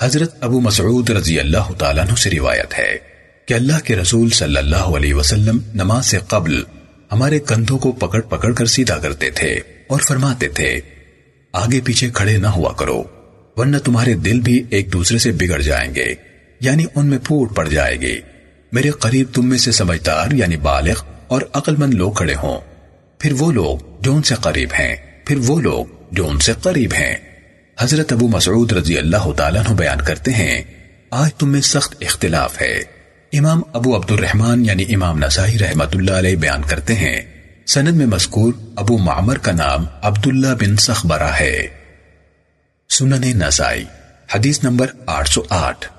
حضرت ابو مسعود رضی اللہ تعالیٰ عنہ سے روایت ہے کہ اللہ کے رسول صلی اللہ علیہ وسلم نماز سے قبل ہمارے کندھوں کو پکڑ پکڑ کر سیدھا کرتے تھے اور فرماتے تھے، آگے پیچھے کھڑے نہ ہوا کرو، ورنہ تمہارے دل بھی ایک دوسرے سے بگڑ جائیں گے یعنی ان میں پھوٹ پڑ جائے گی۔ میرے قریب تم میں سے سمجھدار یعنی بالغ اور عقل مند لوگ کھڑے ہوں۔ پھر وہ لوگ جو ان سے قریب ہیں، پھر وہ لوگ جو ان سے قریب ہیں۔ حضرت ابو مسعود رضی اللہ تعالیٰ عنہ بیان کرتے ہیں، آج تم میں سخت اختلاف ہے۔ امام ابو عبد الرحمن یعنی امام نسائی رحمت اللہ علیہ بیان کرتے ہیں، سند میں مذکور ابو معمر کا نام عبداللہ بن سخبرہ ہے۔ سنن نسائی، حدیث نمبر آٹھ سو آٹھ۔